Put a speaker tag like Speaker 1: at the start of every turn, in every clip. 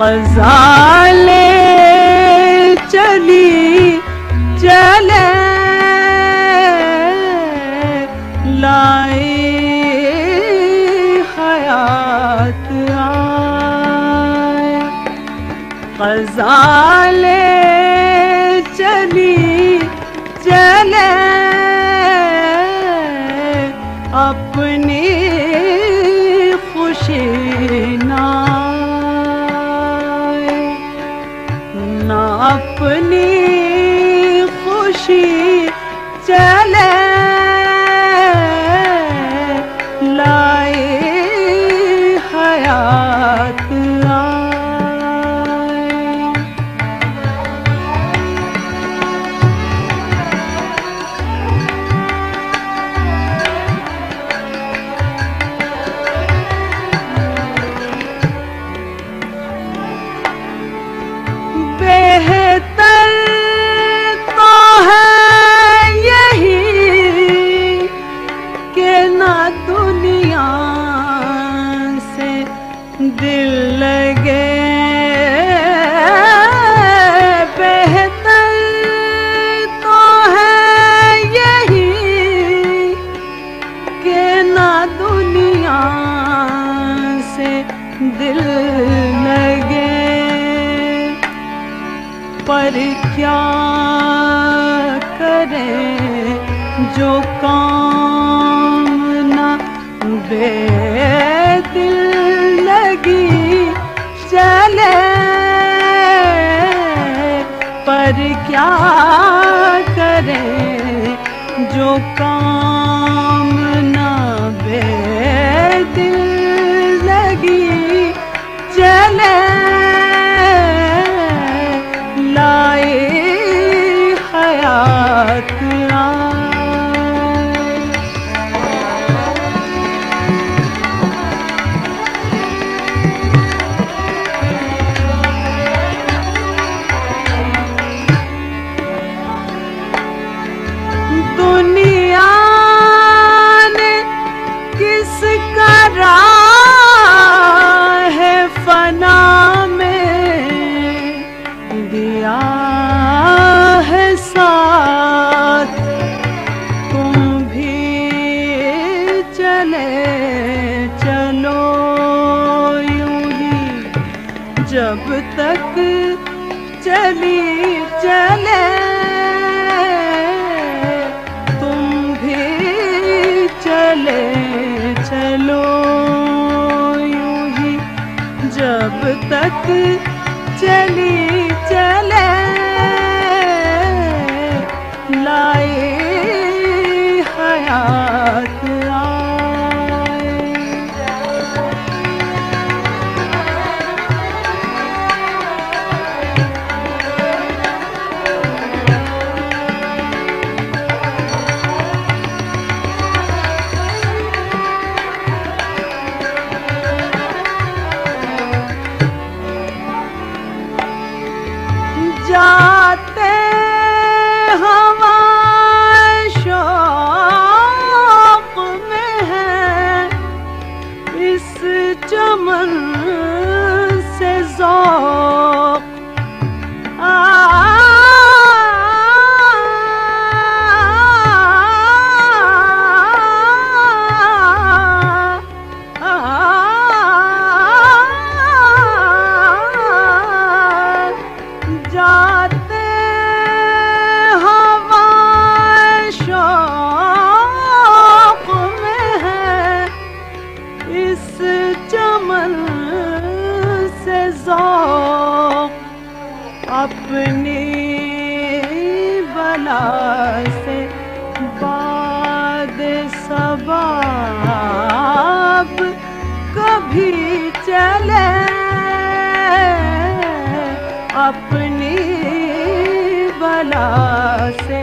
Speaker 1: غزالے چلی چلے لائی حیات آئے۔ غزالے چلی چلے۔ دل لگے پر کیا کریں جو کام نہ بے دل لگی چلے۔ پر کیا کریں جو کام حیات چلی چلے تم بھی چلے چلو۔ یوں ہی جب تک چلی چلے لائے حیات اپنی بلا سے باد سباب کبھی چلے اپنی بلا سے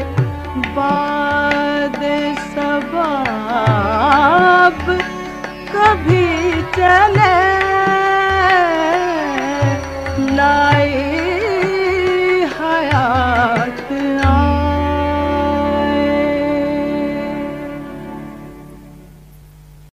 Speaker 1: باد سباب کبھی چلے لائے